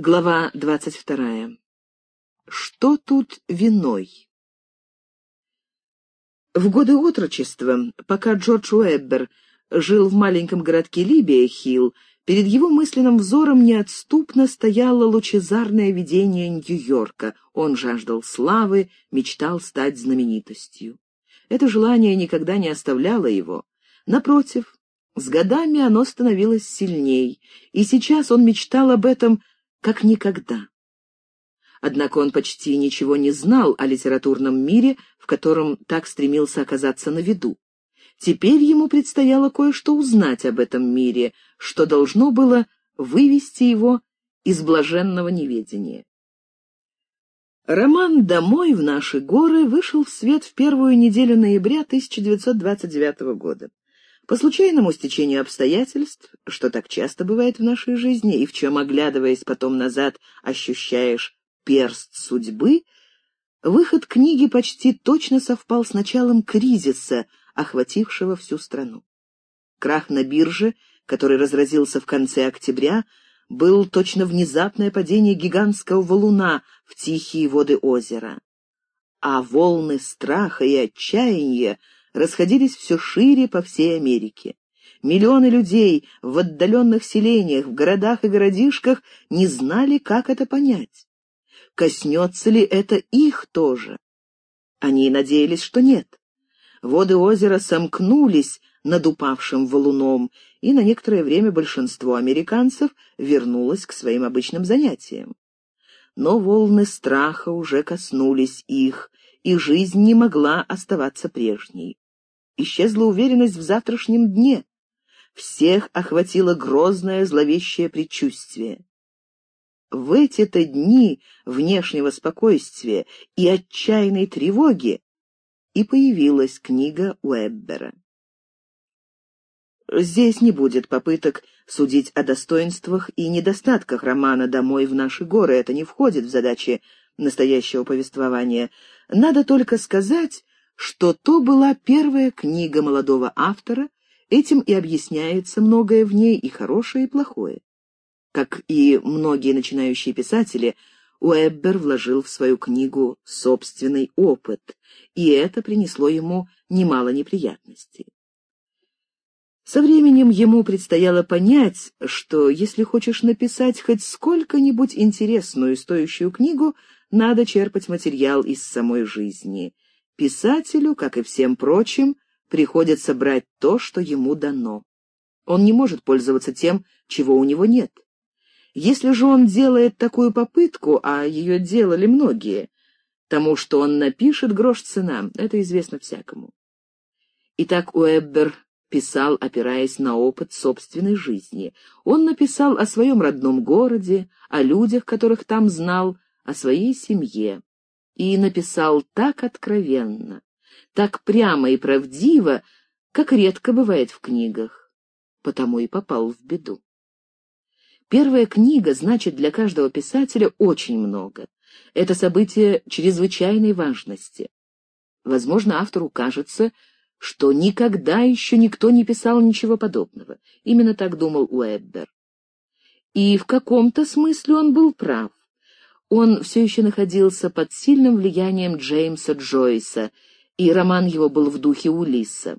Глава двадцать вторая. Что тут виной? В годы отрочества, пока Джордж Уэббер жил в маленьком городке Либия-Хилл, перед его мысленным взором неотступно стояло лучезарное видение Нью-Йорка. Он жаждал славы, мечтал стать знаменитостью. Это желание никогда не оставляло его. Напротив, с годами оно становилось сильней, и сейчас он мечтал об этом как никогда. Однако он почти ничего не знал о литературном мире, в котором так стремился оказаться на виду. Теперь ему предстояло кое-что узнать об этом мире, что должно было вывести его из блаженного неведения. Роман «Домой в наши горы» вышел в свет в первую неделю ноября 1929 года. По случайному стечению обстоятельств, что так часто бывает в нашей жизни, и в чем, оглядываясь потом назад, ощущаешь перст судьбы, выход книги почти точно совпал с началом кризиса, охватившего всю страну. Крах на бирже, который разразился в конце октября, был точно внезапное падение гигантского валуна в тихие воды озера. А волны страха и отчаяния расходились все шире по всей Америке. Миллионы людей в отдаленных селениях, в городах и городишках не знали, как это понять. Коснется ли это их тоже? Они надеялись, что нет. Воды озера сомкнулись над упавшим валуном, и на некоторое время большинство американцев вернулось к своим обычным занятиям. Но волны страха уже коснулись их, и жизнь не могла оставаться прежней. Исчезла уверенность в завтрашнем дне. Всех охватило грозное зловещее предчувствие. В эти-то дни внешнего спокойствия и отчаянной тревоги и появилась книга Уэббера. Здесь не будет попыток судить о достоинствах и недостатках романа «Домой в наши горы». Это не входит в задачи настоящего повествования. Надо только сказать, что то была первая книга молодого автора, этим и объясняется многое в ней, и хорошее, и плохое. Как и многие начинающие писатели, Уэббер вложил в свою книгу собственный опыт, и это принесло ему немало неприятностей. Со временем ему предстояло понять, что если хочешь написать хоть сколько-нибудь интересную и стоящую книгу, надо черпать материал из самой жизни. Писателю, как и всем прочим, приходится брать то, что ему дано. Он не может пользоваться тем, чего у него нет. Если же он делает такую попытку, а ее делали многие, тому, что он напишет, грош цена, это известно всякому. Итак, Уэббер писал, опираясь на опыт собственной жизни. Он написал о своем родном городе, о людях, которых там знал, о своей семье и написал так откровенно, так прямо и правдиво, как редко бывает в книгах, потому и попал в беду. Первая книга значит для каждого писателя очень много. Это событие чрезвычайной важности. Возможно, автору кажется, что никогда еще никто не писал ничего подобного. Именно так думал Уэббер. И в каком-то смысле он был прав он все еще находился под сильным влиянием Джеймса Джойса, и роман его был в духе Улисса.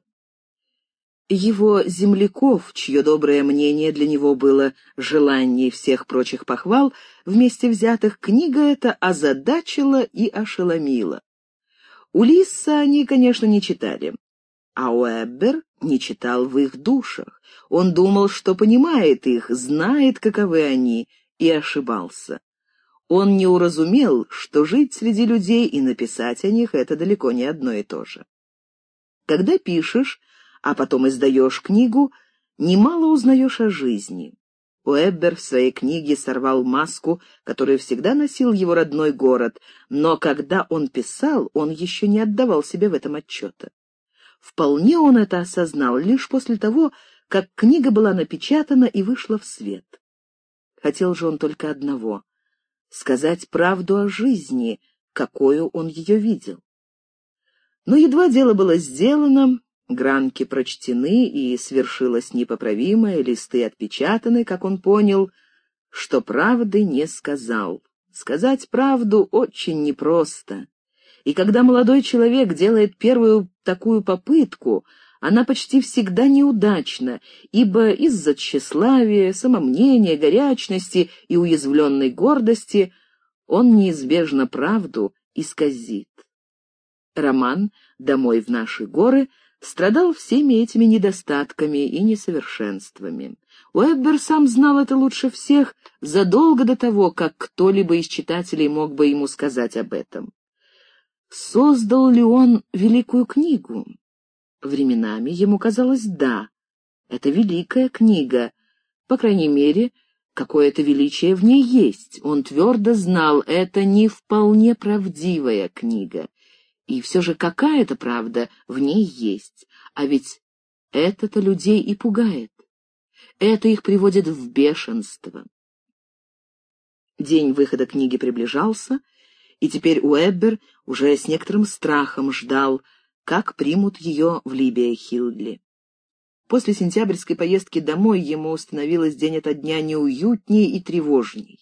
Его земляков, чье доброе мнение для него было желанием всех прочих похвал, вместе взятых, книга эта озадачила и ошеломила. Улисса они, конечно, не читали, а Уэббер не читал в их душах. Он думал, что понимает их, знает, каковы они, и ошибался. Он не уразумел, что жить среди людей и написать о них — это далеко не одно и то же. Когда пишешь, а потом издаешь книгу, немало узнаешь о жизни. Уэббер в своей книге сорвал маску, которую всегда носил его родной город, но когда он писал, он еще не отдавал себе в этом отчета. Вполне он это осознал лишь после того, как книга была напечатана и вышла в свет. Хотел же он только одного сказать правду о жизни, какую он ее видел. Но едва дело было сделано, гранки прочтены и свершилось непоправимое, листы отпечатаны, как он понял, что правды не сказал. Сказать правду очень непросто. И когда молодой человек делает первую такую попытку, она почти всегда неудачна, ибо из-за тщеславия, самомнения, горячности и уязвленной гордости он неизбежно правду исказит. Роман «Домой в наши горы» страдал всеми этими недостатками и несовершенствами. Уэббер сам знал это лучше всех задолго до того, как кто-либо из читателей мог бы ему сказать об этом. Создал ли он великую книгу? Временами ему казалось «да». Это великая книга. По крайней мере, какое-то величие в ней есть. Он твердо знал, это не вполне правдивая книга. И все же какая-то правда в ней есть. А ведь это-то людей и пугает. Это их приводит в бешенство. День выхода книги приближался, и теперь Уэббер уже с некоторым страхом ждал, как примут ее в Либия Хилдли. После сентябрьской поездки домой ему становилось день ото дня неуютнее и тревожней.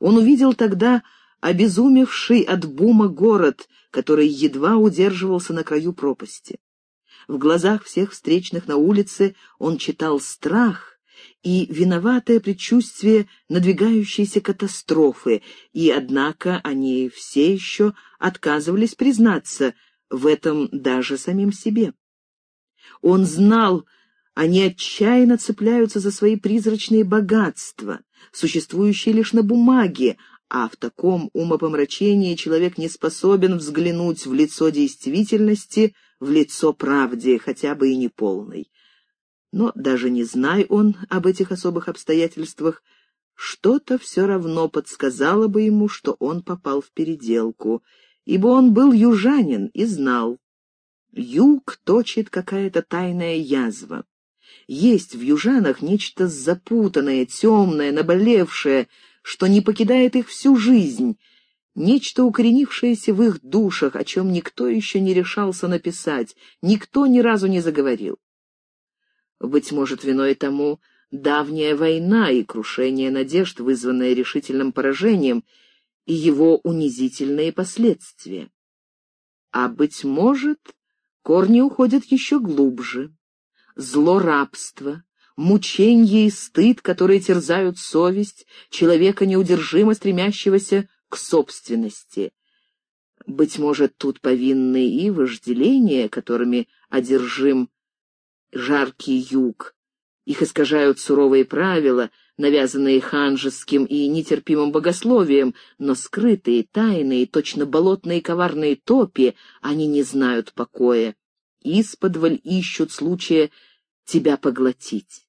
Он увидел тогда обезумевший от бума город, который едва удерживался на краю пропасти. В глазах всех встречных на улице он читал страх и виноватое предчувствие надвигающейся катастрофы, и, однако, они все еще отказывались признаться — в этом даже самим себе. Он знал, они отчаянно цепляются за свои призрачные богатства, существующие лишь на бумаге, а в таком умопомрачении человек не способен взглянуть в лицо действительности, в лицо правде, хотя бы и неполной. Но даже не зная он об этих особых обстоятельствах, что-то все равно подсказало бы ему, что он попал в переделку — ибо он был южанин и знал. Юг точит какая-то тайная язва. Есть в южанах нечто запутанное, темное, наболевшее, что не покидает их всю жизнь, нечто укоренившееся в их душах, о чем никто еще не решался написать, никто ни разу не заговорил. Быть может, виной тому давняя война и крушение надежд, вызванное решительным поражением, и его унизительные последствия. А, быть может, корни уходят еще глубже. Зло рабства, мученье и стыд, которые терзают совесть человека, неудержимо стремящегося к собственности. Быть может, тут повинны и вожделения, которыми одержим жаркий юг. Их искажают суровые правила — навязанные ханжеским и нетерпимым богословием, но скрытые, тайные, точно болотные коварные топи, они не знают покоя. Исподволь ищут случая тебя поглотить.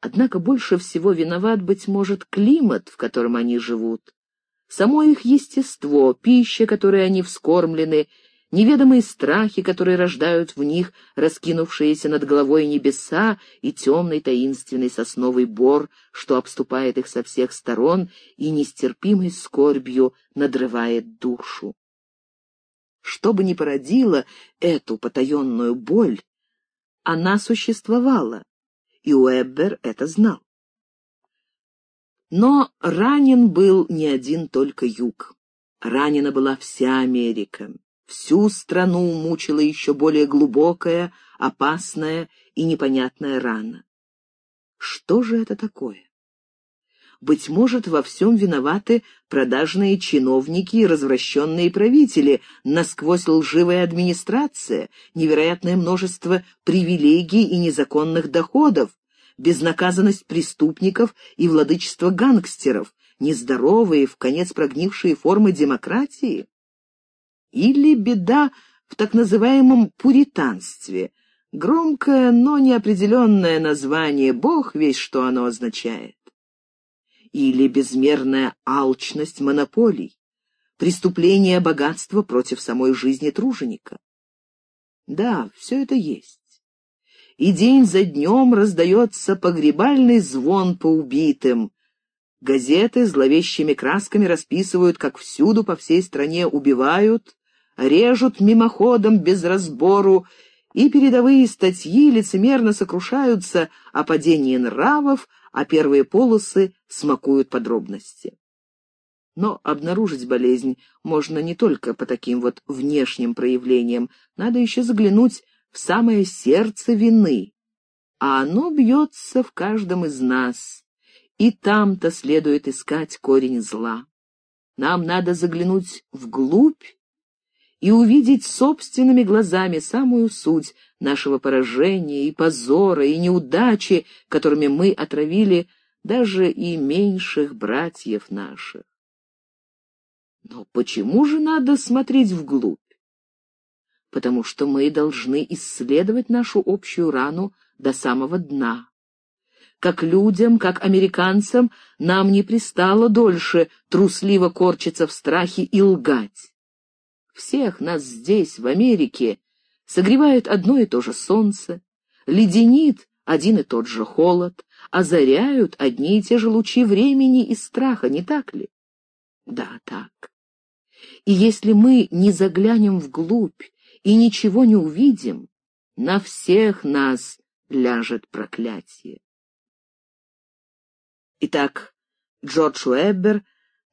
Однако больше всего виноват, быть может, климат, в котором они живут. Само их естество, пища, которой они вскормлены, неведомые страхи, которые рождают в них раскинувшиеся над головой небеса и темный таинственный сосновый бор, что обступает их со всех сторон и нестерпимой скорбью надрывает душу. Что бы ни породило эту потаенную боль, она существовала, и Уэббер это знал. Но ранен был не один только юг. Ранена была вся Америка. Всю страну мучила еще более глубокая, опасная и непонятная рана. Что же это такое? Быть может, во всем виноваты продажные чиновники и развращенные правители, насквозь лживая администрация, невероятное множество привилегий и незаконных доходов, безнаказанность преступников и владычество гангстеров, нездоровые, в конец прогнившие формы демократии? Или беда в так называемом пуританстве. Громкое, но неопределенное название, бог весь что оно означает. Или безмерная алчность монополий, преступление богатства против самой жизни труженика. Да, все это есть. И день за днем раздается погребальный звон по убитым. Газеты зловещими красками расписывают, как всюду по всей стране убивают, режут мимоходом без разбору и передовые статьи лицемерно сокрушаются о падении нравов, а первые полосы смакуют подробности. Но обнаружить болезнь можно не только по таким вот внешним проявлениям, надо еще заглянуть в самое сердце вины, а оно бьется в каждом из нас, и там-то следует искать корень зла. Нам надо заглянуть вглубь и увидеть собственными глазами самую суть нашего поражения и позора, и неудачи, которыми мы отравили даже и меньших братьев наших. Но почему же надо смотреть вглубь? Потому что мы должны исследовать нашу общую рану до самого дна. Как людям, как американцам, нам не пристало дольше трусливо корчиться в страхе и лгать. Всех нас здесь, в Америке, согревает одно и то же солнце, леденит один и тот же холод, озаряют одни и те же лучи времени и страха, не так ли? Да, так. И если мы не заглянем вглубь и ничего не увидим, на всех нас ляжет проклятие. Итак, Джордж Уэббер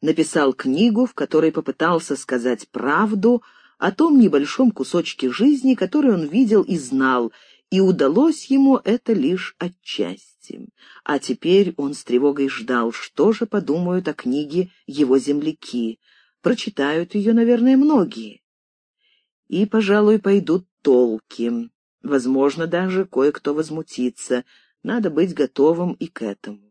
написал книгу, в которой попытался сказать правду о том небольшом кусочке жизни, который он видел и знал, и удалось ему это лишь отчасти. А теперь он с тревогой ждал, что же подумают о книге его земляки. Прочитают ее, наверное, многие. И, пожалуй, пойдут толки. Возможно, даже кое-кто возмутится. Надо быть готовым и к этому.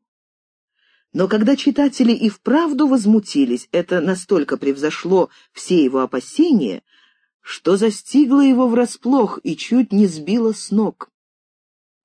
Но когда читатели и вправду возмутились, это настолько превзошло все его опасения, что застигло его врасплох и чуть не сбило с ног.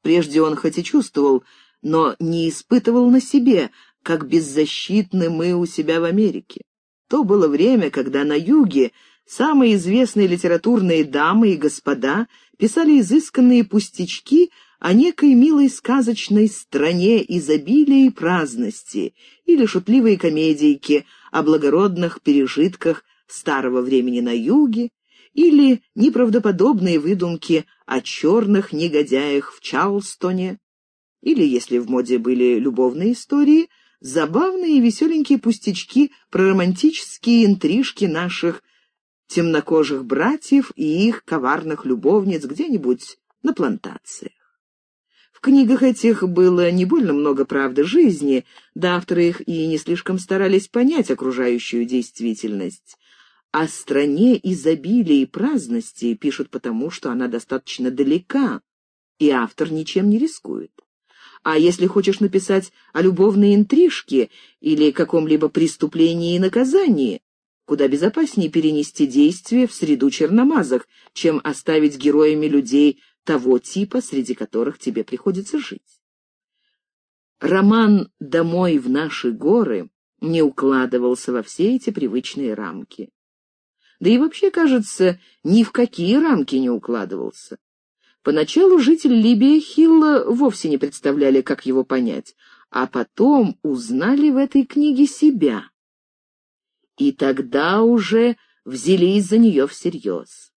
Прежде он хоть и чувствовал, но не испытывал на себе, как беззащитны мы у себя в Америке. То было время, когда на юге самые известные литературные дамы и господа писали изысканные пустячки о некой милой сказочной стране изобилия и праздности, или шутливые комедийки о благородных пережитках старого времени на юге, или неправдоподобные выдумки о черных негодяях в Чарлстоне, или, если в моде были любовные истории, забавные и веселенькие пустячки про романтические интрижки наших темнокожих братьев и их коварных любовниц где-нибудь на плантациях книгах этих было не больно много правды жизни, да авторы их и не слишком старались понять окружающую действительность. О стране изобилия и праздности пишут потому, что она достаточно далека, и автор ничем не рискует. А если хочешь написать о любовной интрижке или каком-либо преступлении и наказании, куда безопаснее перенести действие в среду черномазых, чем оставить героями людей того типа, среди которых тебе приходится жить. Роман «Домой в наши горы» не укладывался во все эти привычные рамки. Да и вообще, кажется, ни в какие рамки не укладывался. Поначалу жители Либия Хилла вовсе не представляли, как его понять, а потом узнали в этой книге себя. И тогда уже взялись за нее всерьез.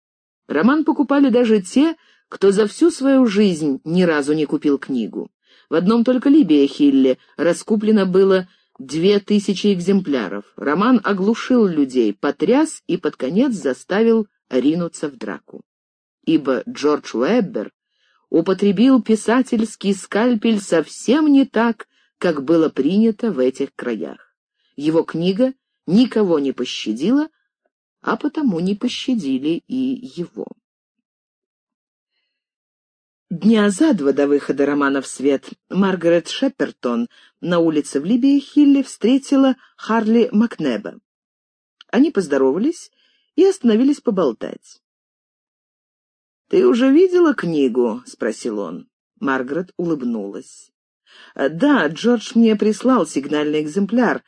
Роман покупали даже те, кто за всю свою жизнь ни разу не купил книгу. В одном только Либия Хилле раскуплено было две тысячи экземпляров. Роман оглушил людей, потряс и под конец заставил ринуться в драку. Ибо Джордж Уэббер употребил писательский скальпель совсем не так, как было принято в этих краях. Его книга никого не пощадила, а потому не пощадили и его. Дня за два до выхода романа в свет Маргарет Шеппертон на улице в Либии Хилли встретила Харли Макнеба. Они поздоровались и остановились поболтать. «Ты уже видела книгу?» — спросил он. Маргарет улыбнулась. «Да, Джордж мне прислал сигнальный экземпляр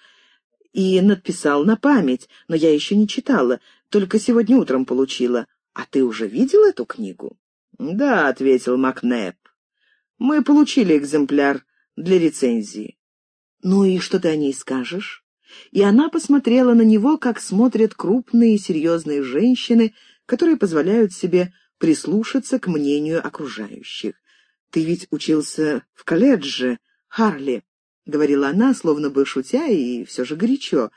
и надписал на память, но я еще не читала, только сегодня утром получила. А ты уже видел эту книгу?» «Да», — ответил Макнеп. «Мы получили экземпляр для рецензии». «Ну и что ты о ней скажешь?» И она посмотрела на него, как смотрят крупные и серьезные женщины, которые позволяют себе прислушаться к мнению окружающих. «Ты ведь учился в колледже, Харли», — говорила она, словно бы шутя и все же горячо.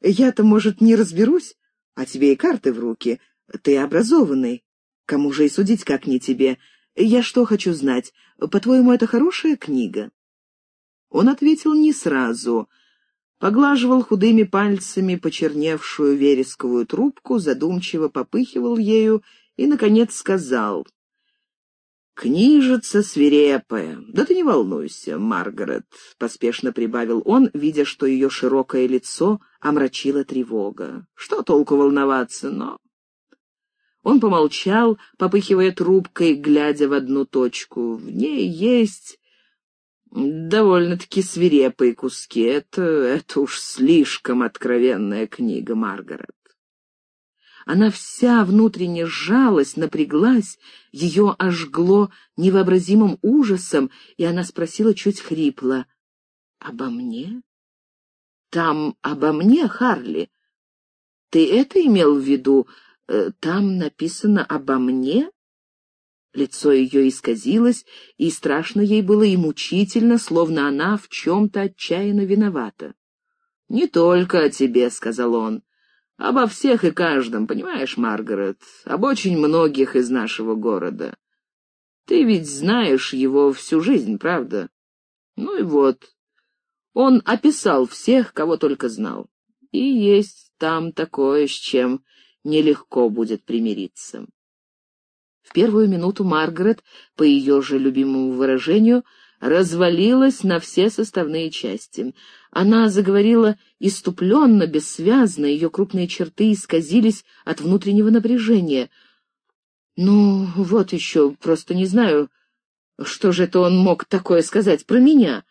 «Я-то, может, не разберусь, а тебе и карты в руки. Ты образованный. Кому же и судить, как не тебе? Я что хочу знать? По-твоему, это хорошая книга?» Он ответил не сразу. Поглаживал худыми пальцами почерневшую вересковую трубку, задумчиво попыхивал ею и, наконец, сказал. «Книжица свирепая. Да ты не волнуйся, Маргарет», — поспешно прибавил он, видя, что ее широкое лицо омрачила тревога. «Что толку волноваться, но...» Он помолчал, попыхивая трубкой, глядя в одну точку. В ней есть довольно-таки свирепые куски. Это, это уж слишком откровенная книга, Маргарет. Она вся внутренне сжалась, напряглась, ее ожгло невообразимым ужасом, и она спросила чуть хрипло. «Обо мне?» «Там обо мне, Харли? Ты это имел в виду? Э, там написано обо мне?» Лицо ее исказилось, и страшно ей было и мучительно, словно она в чем-то отчаянно виновата. «Не только о тебе», — сказал он. Обо всех и каждом, понимаешь, Маргарет, об очень многих из нашего города. Ты ведь знаешь его всю жизнь, правда? Ну и вот. Он описал всех, кого только знал. И есть там такое, с чем нелегко будет примириться. В первую минуту Маргарет, по ее же любимому выражению, развалилась на все составные части. Она заговорила иступленно, бессвязно, ее крупные черты исказились от внутреннего напряжения. «Ну, вот еще, просто не знаю, что же это он мог такое сказать про меня?»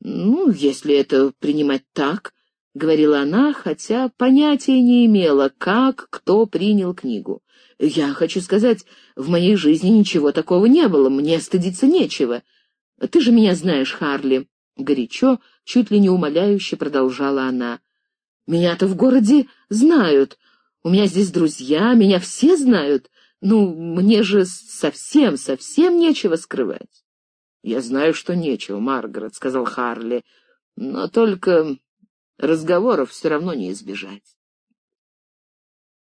«Ну, если это принимать так», — говорила она, хотя понятия не имела, как кто принял книгу. «Я хочу сказать, в моей жизни ничего такого не было, мне стыдиться нечего». Ты же меня знаешь, Харли. Горячо, чуть ли не умоляюще продолжала она. Меня-то в городе знают. У меня здесь друзья, меня все знают. Ну, мне же совсем, совсем нечего скрывать. Я знаю, что нечего, Маргарет, сказал Харли. Но только разговоров все равно не избежать.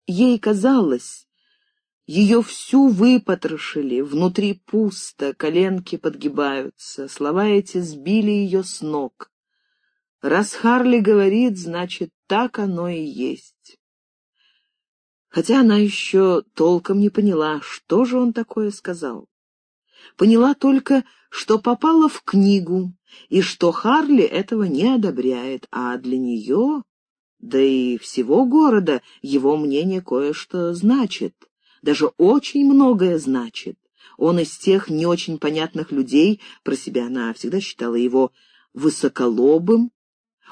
Ей казалось, ее всю выпотрошили, внутри пусто, коленки подгибаются, слова эти сбили ее с ног. Раз Харли говорит, значит, так оно и есть. Хотя она еще толком не поняла, что же он такое сказал. Поняла только, что попала в книгу, и что Харли этого не одобряет, а для нее, да и всего города, его мнение кое-что значит даже очень многое значит. Он из тех не очень понятных людей, про себя она всегда считала его высоколобым.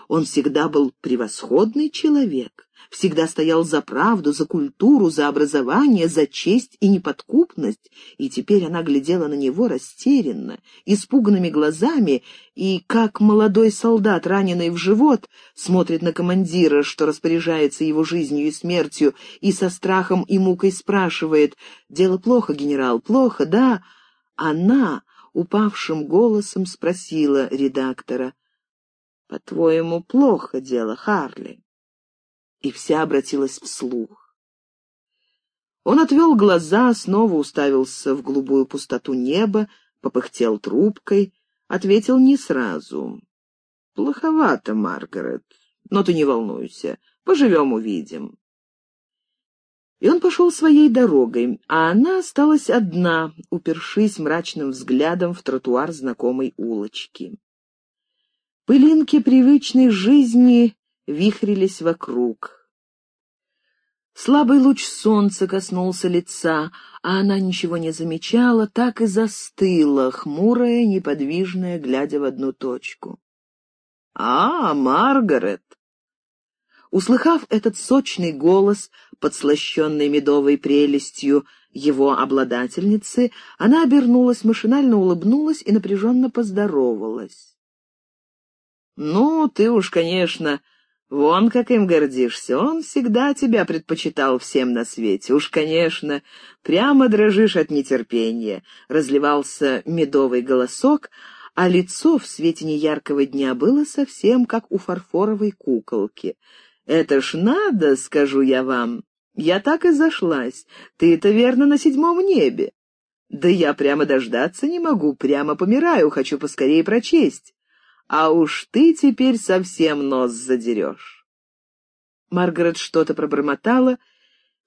Он всегда был превосходный человек, всегда стоял за правду, за культуру, за образование, за честь и неподкупность, и теперь она глядела на него растерянно, испуганными глазами, и, как молодой солдат, раненый в живот, смотрит на командира, что распоряжается его жизнью и смертью, и со страхом и мукой спрашивает «Дело плохо, генерал, плохо, да?» Она упавшим голосом спросила редактора «По-твоему, плохо дело, Харли?» и вся обратилась вслух. Он отвел глаза, снова уставился в голубую пустоту неба, попыхтел трубкой, ответил не сразу. «Плоховато, Маргарет, но ты не волнуйся, поживем-увидим». И он пошел своей дорогой, а она осталась одна, упершись мрачным взглядом в тротуар знакомой улочки. Пылинки привычной жизни вихрились вокруг. Слабый луч солнца коснулся лица, а она ничего не замечала, так и застыла, хмурая, неподвижная, глядя в одну точку. «А, Маргарет!» Услыхав этот сочный голос, подслащенный медовой прелестью его обладательницы, она обернулась, машинально улыбнулась и напряженно поздоровалась. «Ну, ты уж, конечно, Вон как им гордишься, он всегда тебя предпочитал всем на свете. Уж, конечно, прямо дрожишь от нетерпения. Разливался медовый голосок, а лицо в свете неяркого дня было совсем как у фарфоровой куколки. «Это ж надо, скажу я вам. Я так и зашлась. Ты-то верно на седьмом небе. Да я прямо дождаться не могу, прямо помираю, хочу поскорее прочесть а уж ты теперь совсем нос задерешь. Маргарет что-то пробормотала,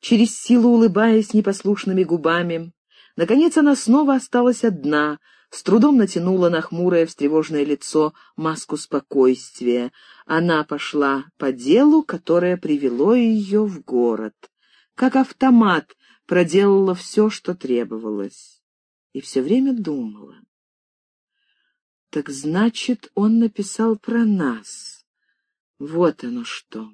через силу улыбаясь непослушными губами. Наконец она снова осталась одна, с трудом натянула на хмурое встревоженное лицо маску спокойствия. Она пошла по делу, которое привело ее в город. Как автомат проделала все, что требовалось. И все время думала. Так значит, он написал про нас. Вот оно что.